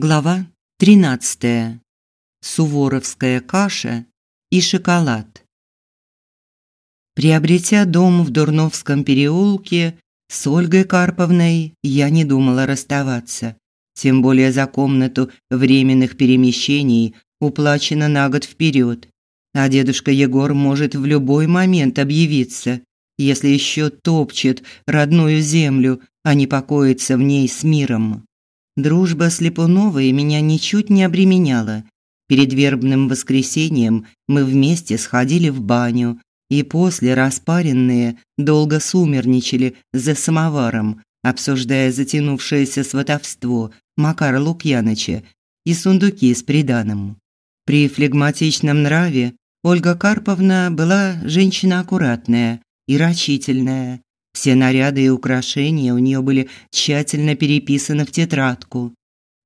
Глава 13. Суворовская каша и шоколад. Приобретя дом в Дурновском переулке, с Ольгой Карповной я не думала расставаться. Тем более за комнату временных перемещений уплачено на год вперед. А дедушка Егор может в любой момент объявиться, если еще топчет родную землю, а не покоится в ней с миром. Дружба с Липуновой меня ничуть не обременяла. Перед вербным воскресеньем мы вместе сходили в баню, и после распаренные долго сумерничали за самоваром, обсуждая затянувшееся сватовство Макара Лукьяныча и сундуки с приданым. При флегматичном нраве Ольга Карповна была женщина аккуратная и рачительная, все наряды и украшения у нее были тщательно переписаны в тетрадку.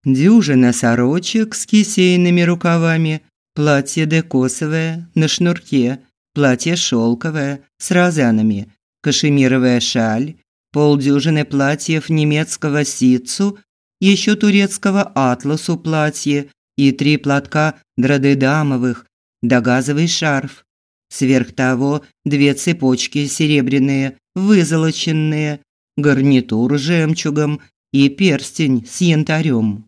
Дюжина сорочек с кисейными рукавами, платье декосовое на шнурке, платье шелковое с розанами, кашемировая шаль, полдюжины платьев немецкого ситцу, еще турецкого атласу платье и три платка драдедамовых, да газовый шарф. Сверх того две цепочки серебряные вызолоченные, гарнитур жемчугом и перстень с янтарем.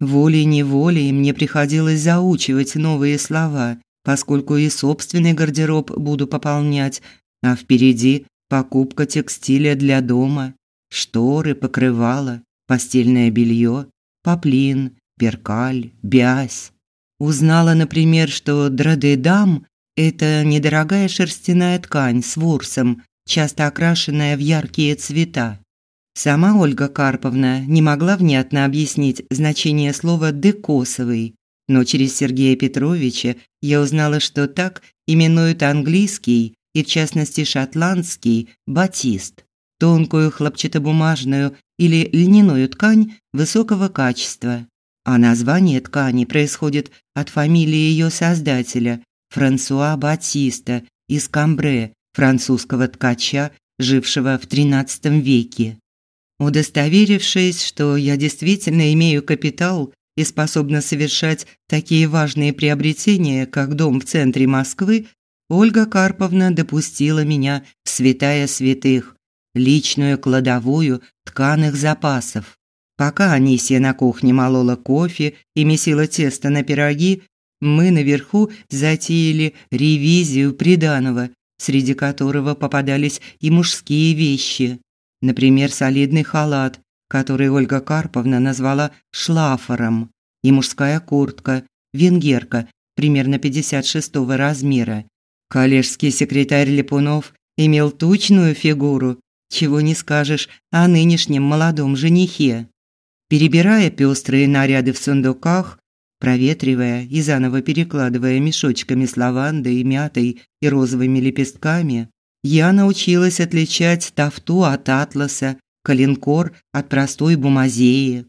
Волей-неволей мне приходилось заучивать новые слова, поскольку и собственный гардероб буду пополнять, а впереди покупка текстиля для дома, шторы, покрывала, постельное белье, поплин, перкаль, бязь. Узнала, например, что драдедам – это недорогая шерстяная ткань с ворсом, часто окрашенная в яркие цвета. Сама Ольга Карповна не могла внятно объяснить значение слова «декосовый», но через Сергея Петровича я узнала, что так именуют английский и, в частности, шотландский батист, тонкую хлопчатобумажную или льняную ткань высокого качества. А название ткани происходит от фамилии ее создателя Франсуа Батиста из Камбре французского ткача, жившего в XIII веке. Удостоверившись, что я действительно имею капитал и способна совершать такие важные приобретения, как дом в центре Москвы, Ольга Карповна допустила меня в святая святых, личную кладовую тканых запасов. Пока Анисия на кухне молола кофе и месила тесто на пироги, мы наверху затеяли ревизию приданого среди которого попадались и мужские вещи. Например, солидный халат, который Ольга Карповна назвала шлафором, и мужская куртка, венгерка, примерно 56-го размера. Коллежский секретарь Липунов имел тучную фигуру, чего не скажешь о нынешнем молодом женихе. Перебирая пестрые наряды в сундуках, проветривая и заново перекладывая мешочками с лавандой, и мятой и розовыми лепестками, я научилась отличать тафту от атласа, калинкор от простой бумазеи.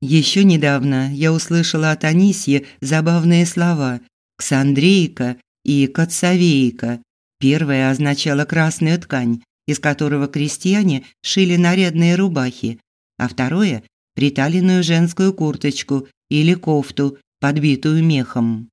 Еще недавно я услышала от Анисьи забавные слова «ксандрейка» и «кацавейка». Первая означала красную ткань, из которого крестьяне шили нарядные рубахи, а второе – приталенную женскую курточку или кофту подбитую мехом.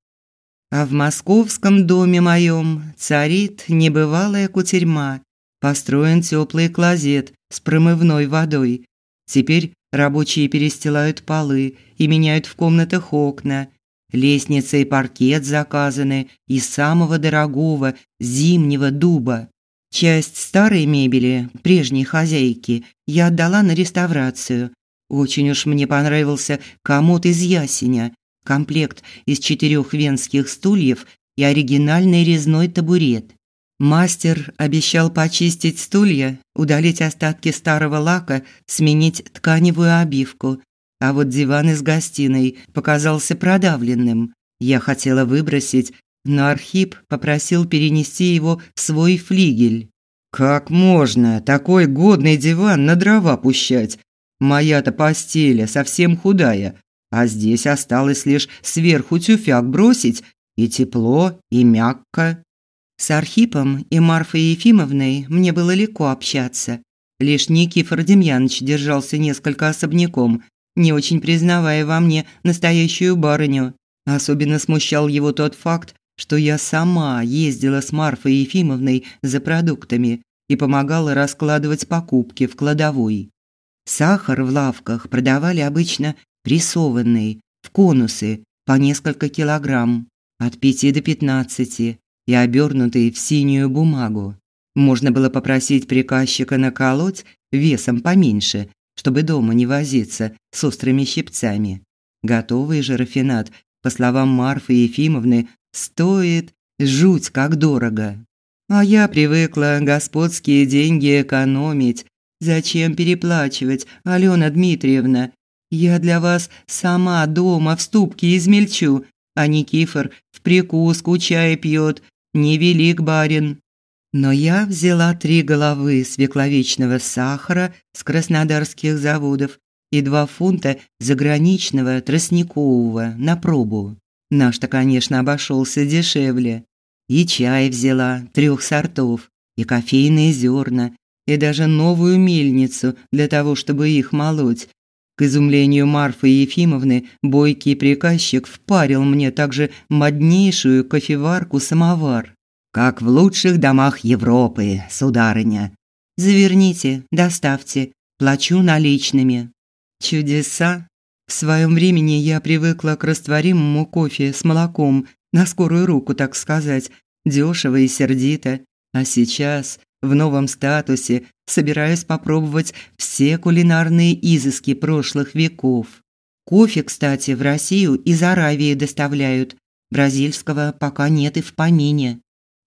А в московском доме моем царит небывалая кутерьма. Построен теплый клозет с промывной водой. Теперь рабочие перестилают полы и меняют в комнатах окна. Лестница и паркет заказаны из самого дорогого зимнего дуба. Часть старой мебели прежней хозяйки я отдала на реставрацию. Очень уж мне понравился комод из ясеня, комплект из четырех венских стульев и оригинальный резной табурет. Мастер обещал почистить стулья, удалить остатки старого лака, сменить тканевую обивку. А вот диван из гостиной показался продавленным. Я хотела выбросить, но Архип попросил перенести его в свой флигель. «Как можно такой годный диван на дрова пущать? Моя-то постель совсем худая, а здесь осталось лишь сверху тюфяк бросить, и тепло, и мягко. С Архипом и Марфой Ефимовной мне было легко общаться. Лишь Никифор Демьянович держался несколько особняком, не очень признавая во мне настоящую барыню. Особенно смущал его тот факт, что я сама ездила с Марфой Ефимовной за продуктами и помогала раскладывать покупки в кладовой. Сахар в лавках продавали обычно прессованный, в конусы, по несколько килограмм, от пяти до пятнадцати, и обернутый в синюю бумагу. Можно было попросить приказчика наколоть весом поменьше, чтобы дома не возиться с острыми щипцами. Готовый же рафинат, по словам Марфы Ефимовны, стоит жуть как дорого. А я привыкла господские деньги экономить. Зачем переплачивать, Алена Дмитриевна? Я для вас сама дома в ступке измельчу, а Никифор в прикуску чай пьет. Невелик барин. Но я взяла три головы свекловичного сахара с краснодарских заводов и два фунта заграничного тростникового на пробу. Наш-то, конечно, обошелся дешевле. И чай взяла трех сортов, и кофейные зерна, и даже новую мельницу для того, чтобы их молоть. К изумлению Марфы Ефимовны, бойкий приказчик впарил мне также моднейшую кофеварку-самовар. Как в лучших домах Европы, сударыня. Заверните, доставьте, плачу наличными. Чудеса. В своем времени я привыкла к растворимому кофе с молоком, на скорую руку, так сказать, дешево и сердито. А сейчас, в новом статусе, собираюсь попробовать все кулинарные изыски прошлых веков. Кофе, кстати, в Россию из Аравии доставляют. Бразильского пока нет и в помине.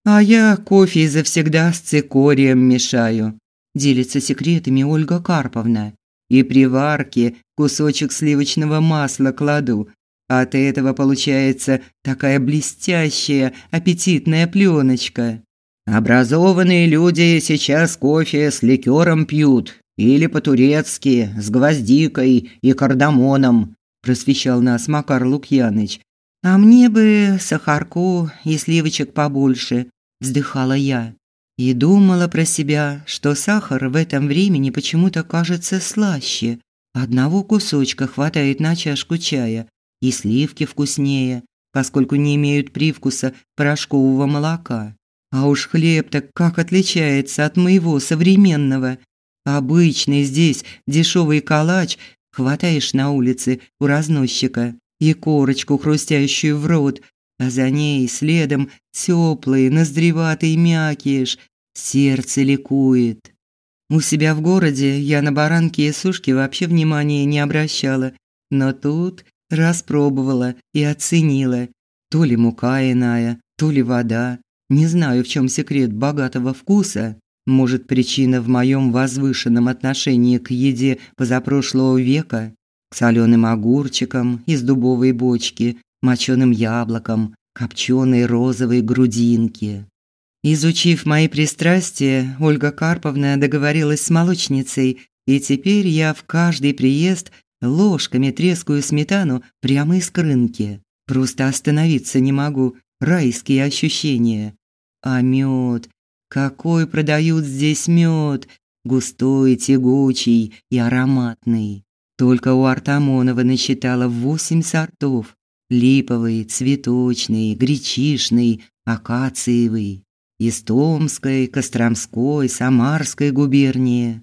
А я кофе завсегда с цикорием мешаю. Делится секретами Ольга Карповна. И при варке кусочек сливочного масла кладу. От этого получается такая блестящая, аппетитная пленочка. Образованные люди сейчас кофе с ликером пьют или по-турецки с гвоздикой и кардамоном, просвещал нас Макар Лукьяныч. А мне бы сахарку и сливочек побольше, вздыхала я и думала про себя, что сахар в этом времени почему-то кажется слаще. Одного кусочка хватает на чашку чая, и сливки вкуснее, поскольку не имеют привкуса порошкового молока. А уж хлеб-то как отличается от моего современного. Обычный здесь дешевый калач хватаешь на улице у разносчика и корочку хрустящую в рот, а за ней следом теплый, ноздреватый мякиш. Сердце ликует. У себя в городе я на баранки и сушки вообще внимания не обращала, но тут распробовала и оценила. То ли мука иная, то ли вода. Не знаю, в чем секрет богатого вкуса. Может, причина в моем возвышенном отношении к еде позапрошлого века, к соленым огурчикам из дубовой бочки, моченым яблоком, копченой розовой грудинки. Изучив мои пристрастия, Ольга Карповна договорилась с молочницей, и теперь я в каждый приезд ложками трескаю сметану прямо из крынки. Просто остановиться не могу. Райские ощущения. А мед, какой продают здесь мед, густой, тягучий и ароматный. Только у Артамонова насчитала восемь сортов: липовый, цветочный, гречишный, акациевый, из Томской, Костромской, Самарской губернии.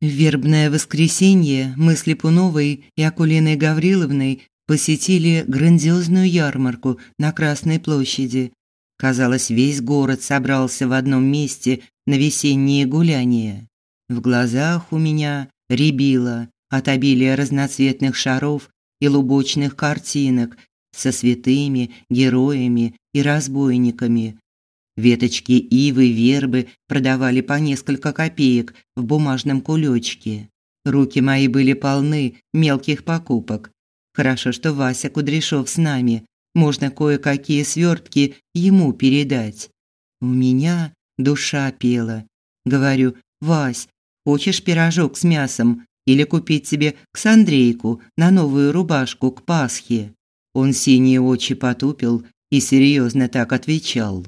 В вербное воскресенье мы с Липуновой и Акулиной Гавриловной посетили грандиозную ярмарку на Красной площади. Казалось, весь город собрался в одном месте на весенние гуляния. В глазах у меня рябило от обилия разноцветных шаров и лубочных картинок со святыми, героями и разбойниками. Веточки ивы, вербы продавали по несколько копеек в бумажном кулечке. Руки мои были полны мелких покупок. Хорошо, что Вася Кудряшов с нами. Можно кое-какие свертки ему передать. У меня душа пела. Говорю: "Вась, хочешь пирожок с мясом? или купить себе ксандрейку на новую рубашку к Пасхе. Он синие очи потупил и серьезно так отвечал: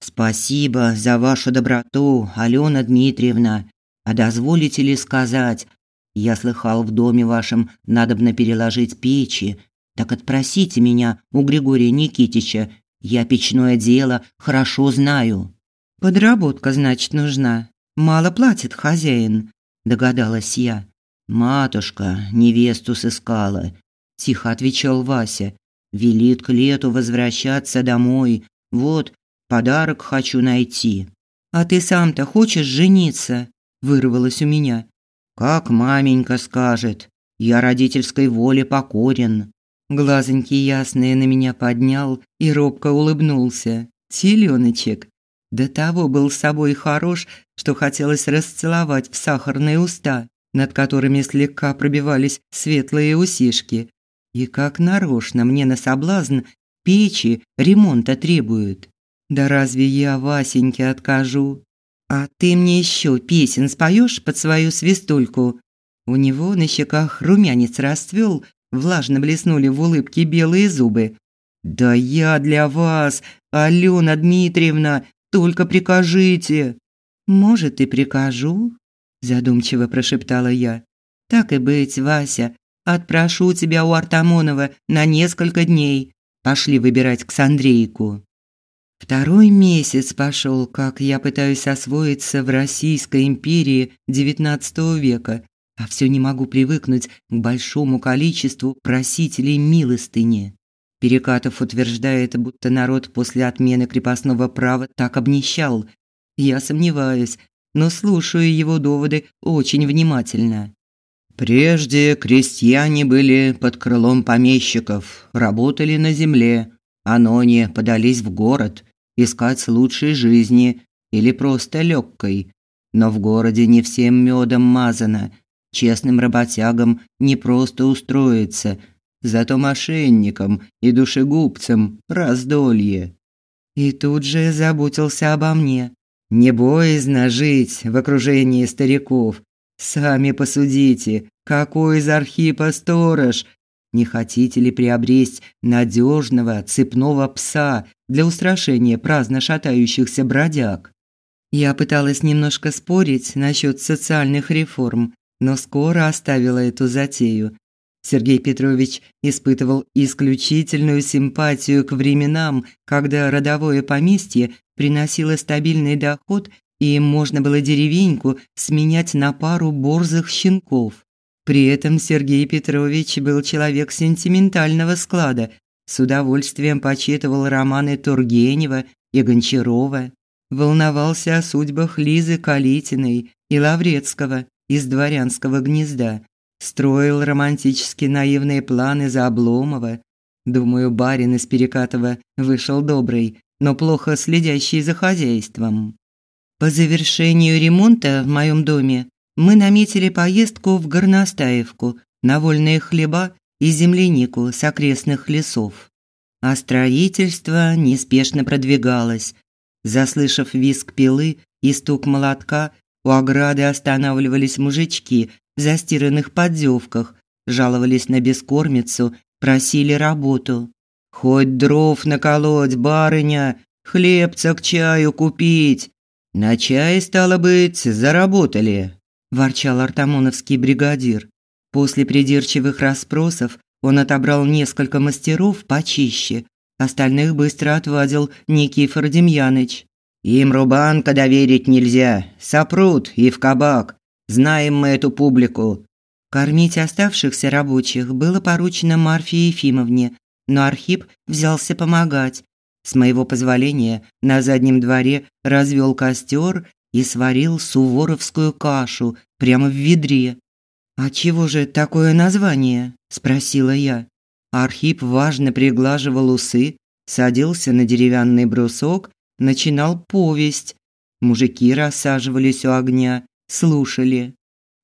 Спасибо за вашу доброту, Алена Дмитриевна. А дозволите ли сказать, Я слыхал, в доме вашем надобно переложить печи. Так отпросите меня у Григория Никитича. Я печное дело хорошо знаю. Подработка, значит, нужна. Мало платит хозяин, догадалась я. Матушка невесту сыскала, тихо отвечал Вася. Велит к лету возвращаться домой. Вот, подарок хочу найти. А ты сам-то хочешь жениться? вырвалось у меня. Как маменька скажет. Я родительской воле покорен. Глазоньки ясные на меня поднял и робко улыбнулся. Теленочек. До того был с собой хорош, что хотелось расцеловать в сахарные уста, над которыми слегка пробивались светлые усишки. И как нарочно мне на соблазн печи ремонта требуют. Да разве я Васеньке откажу? А ты мне еще песен споешь под свою свистульку? У него на щеках румянец расцвел, влажно блеснули в улыбке белые зубы. Да я для вас, Алена Дмитриевна, только прикажите. Может, и прикажу, задумчиво прошептала я. Так и быть, Вася, отпрошу тебя у Артамонова на несколько дней. Пошли выбирать Ксандрейку. Второй месяц пошел, как я пытаюсь освоиться в Российской империи XIX века, а все не могу привыкнуть к большому количеству просителей милостыни. Перекатов утверждает, будто народ после отмены крепостного права так обнищал. Я сомневаюсь, но слушаю его доводы очень внимательно. Прежде крестьяне были под крылом помещиков, работали на земле, а ноне подались в город искать лучшей жизни или просто легкой. Но в городе не всем медом мазано. Честным работягам не просто устроиться, зато мошенникам и душегубцам раздолье. И тут же заботился обо мне. Не боязно жить в окружении стариков. Сами посудите, какой из Архипа сторож, не хотите ли приобрести надежного цепного пса для устрашения праздно шатающихся бродяг? Я пыталась немножко спорить насчет социальных реформ, но скоро оставила эту затею. Сергей Петрович испытывал исключительную симпатию к временам, когда родовое поместье приносило стабильный доход, и можно было деревеньку сменять на пару борзых щенков. При этом Сергей Петрович был человек сентиментального склада, с удовольствием почитывал романы Тургенева и Гончарова, волновался о судьбах Лизы Калитиной и Лаврецкого из дворянского гнезда, строил романтически наивные планы за Обломова. Думаю, барин из Перекатова вышел добрый, но плохо следящий за хозяйством. По завершению ремонта в моем доме мы наметили поездку в Горностаевку на вольные хлеба и землянику с окрестных лесов. А строительство неспешно продвигалось. Заслышав визг пилы и стук молотка, у ограды останавливались мужички в застиранных поддевках, жаловались на бескормицу, просили работу. «Хоть дров наколоть, барыня, хлебца к чаю купить!» «На чай, стало быть, заработали», ворчал артамоновский бригадир. После придирчивых расспросов он отобрал несколько мастеров почище, остальных быстро отвадил Никифор Демьяныч. Им рубанка доверить нельзя, сопрут и в кабак. Знаем мы эту публику. Кормить оставшихся рабочих было поручено Марфе Ефимовне, но Архип взялся помогать. С моего позволения на заднем дворе развел костер и сварил суворовскую кашу прямо в ведре. «А чего же такое название?» – спросила я. Архип важно приглаживал усы, садился на деревянный брусок, начинал повесть. Мужики рассаживались у огня, слушали.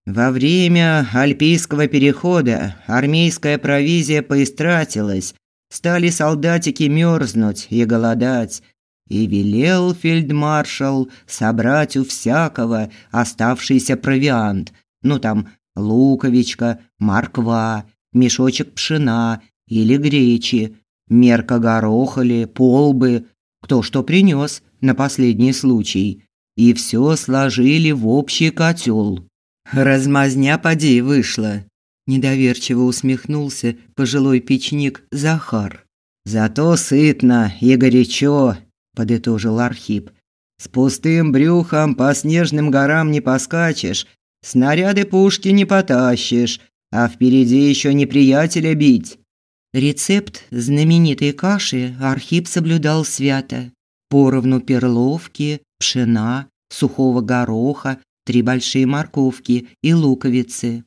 Во время Альпийского перехода армейская провизия поистратилась, стали солдатики мерзнуть и голодать, и велел фельдмаршал собрать у всякого оставшийся провиант, ну там луковичка, морква, мешочек пшена или гречи, мерка гороха ли, полбы, кто что принес на последний случай, и все сложили в общий котел. Размазня поди вышла. Недоверчиво усмехнулся пожилой печник Захар. Зато сытно и горячо, подытожил Архип. С пустым брюхом по снежным горам не поскачешь, снаряды пушки не потащишь, а впереди еще неприятеля бить. Рецепт знаменитой каши Архип соблюдал свято. Поровну перловки, пшена, сухого гороха, три большие морковки и луковицы.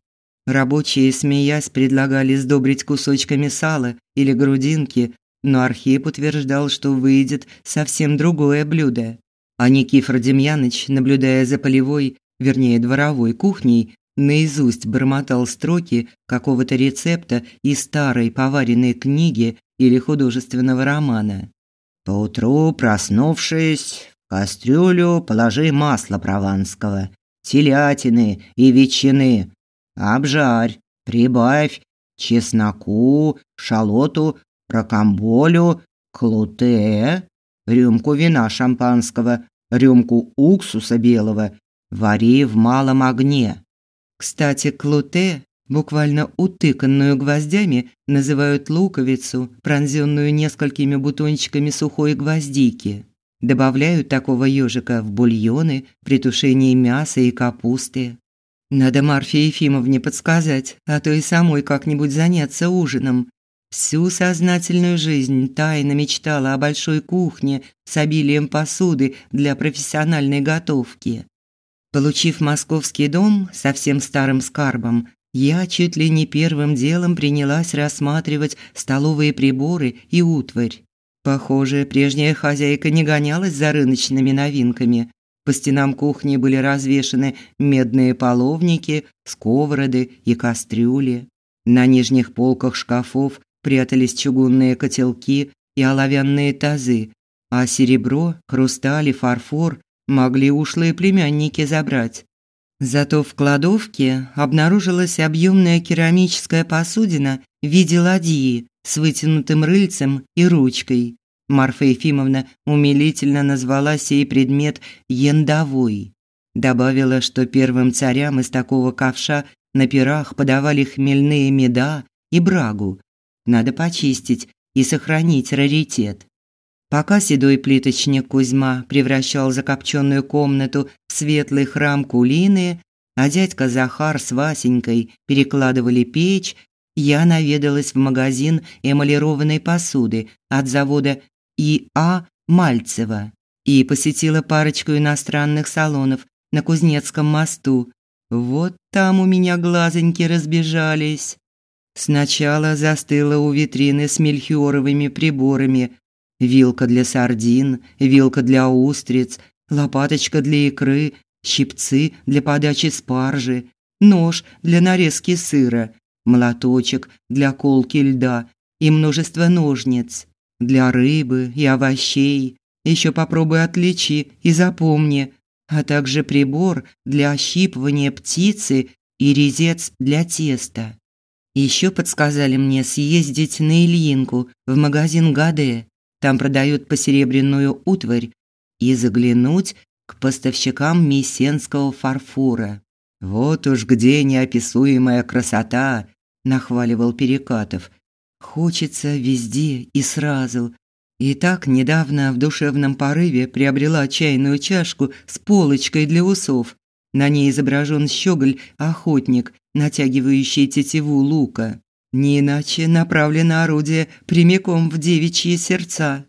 Рабочие, смеясь, предлагали сдобрить кусочками сала или грудинки, но Архип утверждал, что выйдет совсем другое блюдо. А Никифор Демьяныч, наблюдая за полевой, вернее дворовой кухней, наизусть бормотал строки какого-то рецепта из старой поваренной книги или художественного романа. «Поутру, проснувшись, в кастрюлю положи масло прованского, телятины и ветчины, обжарь, прибавь чесноку, шалоту, ракомболю, клуте, рюмку вина шампанского, рюмку уксуса белого, вари в малом огне. Кстати, клуте, буквально утыканную гвоздями, называют луковицу, пронзенную несколькими бутончиками сухой гвоздики. Добавляют такого ежика в бульоны при тушении мяса и капусты. Надо Марфе Ефимовне подсказать, а то и самой как-нибудь заняться ужином. Всю сознательную жизнь тайно мечтала о большой кухне с обилием посуды для профессиональной готовки. Получив московский дом со всем старым скарбом, я чуть ли не первым делом принялась рассматривать столовые приборы и утварь. Похоже, прежняя хозяйка не гонялась за рыночными новинками. По стенам кухни были развешаны медные половники, сковороды и кастрюли. На нижних полках шкафов прятались чугунные котелки и оловянные тазы, а серебро, хрусталь и фарфор могли ушлые племянники забрать. Зато в кладовке обнаружилась объемная керамическая посудина в виде ладьи с вытянутым рыльцем и ручкой. Марфа Ефимовна умилительно назвала сей предмет яндовой. Добавила, что первым царям из такого ковша на пирах подавали хмельные меда и брагу. Надо почистить и сохранить раритет. Пока седой плиточник Кузьма превращал закопченную комнату в светлый храм Кулины, а дядька Захар с Васенькой перекладывали печь, я наведалась в магазин эмалированной посуды от завода И.А. Мальцева и посетила парочку иностранных салонов на Кузнецком мосту. Вот там у меня глазоньки разбежались. Сначала застыла у витрины с мельхиоровыми приборами, вилка для сардин, вилка для устриц, лопаточка для икры, щипцы для подачи спаржи, нож для нарезки сыра, молоточек для колки льда и множество ножниц для рыбы и овощей. Еще попробуй отличи и запомни, а также прибор для ощипывания птицы и резец для теста. Еще подсказали мне съездить на Ильинку в магазин Гаде там продают посеребряную утварь, и заглянуть к поставщикам мессенского фарфора. Вот уж где неописуемая красота, нахваливал Перекатов. Хочется везде и сразу. И так недавно в душевном порыве приобрела чайную чашку с полочкой для усов. На ней изображен щеголь-охотник, натягивающий тетиву лука. Не иначе направлено орудие прямиком в девичьи сердца.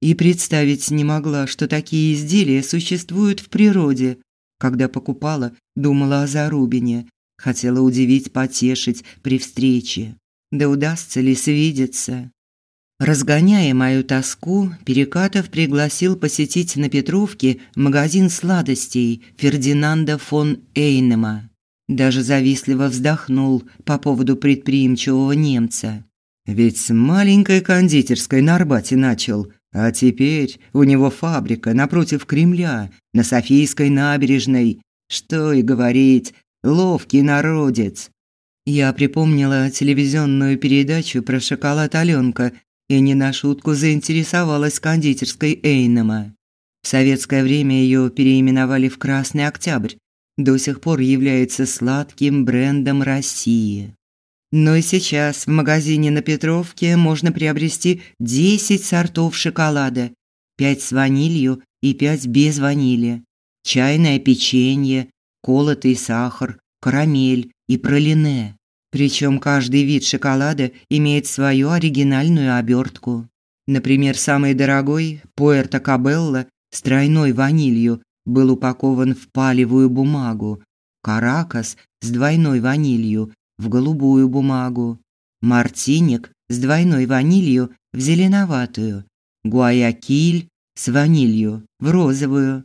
И представить не могла, что такие изделия существуют в природе. Когда покупала, думала о Зарубине. Хотела удивить, потешить при встрече. Да удастся ли свидеться? Разгоняя мою тоску, Перекатов пригласил посетить на Петровке магазин сладостей Фердинанда фон Эйнема. Даже завистливо вздохнул по поводу предприимчивого немца. Ведь с маленькой кондитерской на Арбате начал, а теперь у него фабрика напротив Кремля, на Софийской набережной. Что и говорить, ловкий народец. Я припомнила телевизионную передачу про шоколад Алёнка и не на шутку заинтересовалась кондитерской Эйнема. В советское время ее переименовали в Красный Октябрь, до сих пор является сладким брендом России. Но и сейчас в магазине на Петровке можно приобрести 10 сортов шоколада, 5 с ванилью и 5 без ванили, чайное печенье, колотый сахар, карамель и пролине. Причем каждый вид шоколада имеет свою оригинальную обертку. Например, самый дорогой Пуэрто Кабелло с тройной ванилью был упакован в палевую бумагу, Каракас с двойной ванилью в голубую бумагу, Мартиник с двойной ванилью в зеленоватую, Гуаякиль с ванилью в розовую.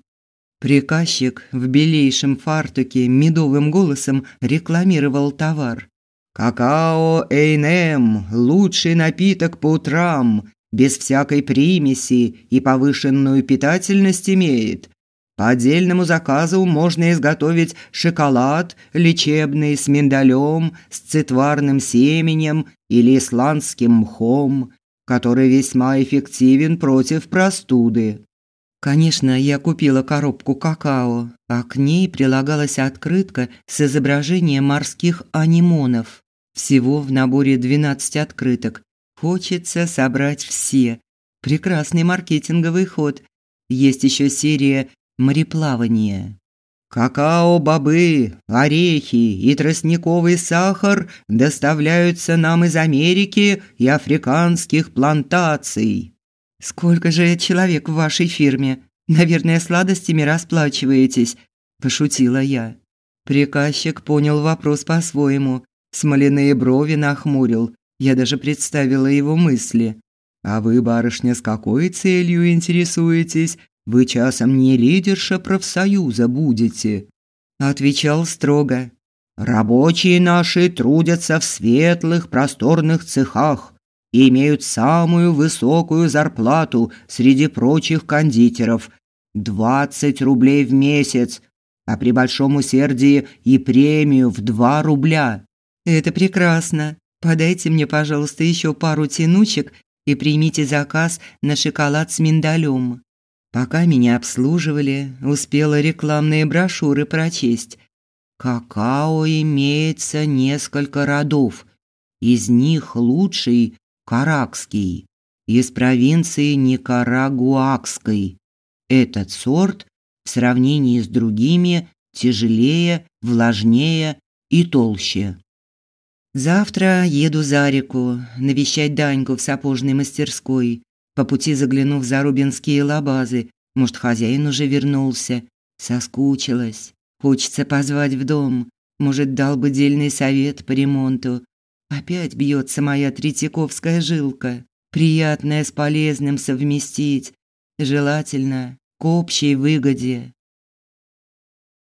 Приказчик в белейшем фартуке медовым голосом рекламировал товар. «Какао Эйнем – лучший напиток по утрам, без всякой примеси и повышенную питательность имеет. По отдельному заказу можно изготовить шоколад лечебный с миндалем, с цитварным семенем или исландским мхом, который весьма эффективен против простуды. Конечно, я купила коробку какао, а к ней прилагалась открытка с изображением морских анимонов. Всего в наборе 12 открыток. Хочется собрать все. Прекрасный маркетинговый ход. Есть еще серия мореплавание. Какао-бобы, орехи и тростниковый сахар доставляются нам из Америки и африканских плантаций. Сколько же человек в вашей фирме? Наверное, сладостями расплачиваетесь, пошутила я. Приказчик понял вопрос по-своему, смоляные брови нахмурил. Я даже представила его мысли. А вы, барышня, с какой целью интересуетесь? Вы часом не лидерша профсоюза будете?» Отвечал строго. «Рабочие наши трудятся в светлых просторных цехах имеют самую высокую зарплату среди прочих кондитеров – 20 рублей в месяц, а при большом усердии и премию в 2 рубля». «Это прекрасно. Подайте мне, пожалуйста, еще пару тянучек и примите заказ на шоколад с миндалем». Пока меня обслуживали, успела рекламные брошюры прочесть. Какао имеется несколько родов. Из них лучший каракский, из провинции Никарагуакской. Этот сорт в сравнении с другими тяжелее, влажнее и толще. Завтра еду за реку навещать Даньку в сапожной мастерской по пути заглянув за рубинские лабазы. Может, хозяин уже вернулся. Соскучилась. Хочется позвать в дом. Может, дал бы дельный совет по ремонту. Опять бьется моя третьяковская жилка. Приятное с полезным совместить. Желательно к общей выгоде.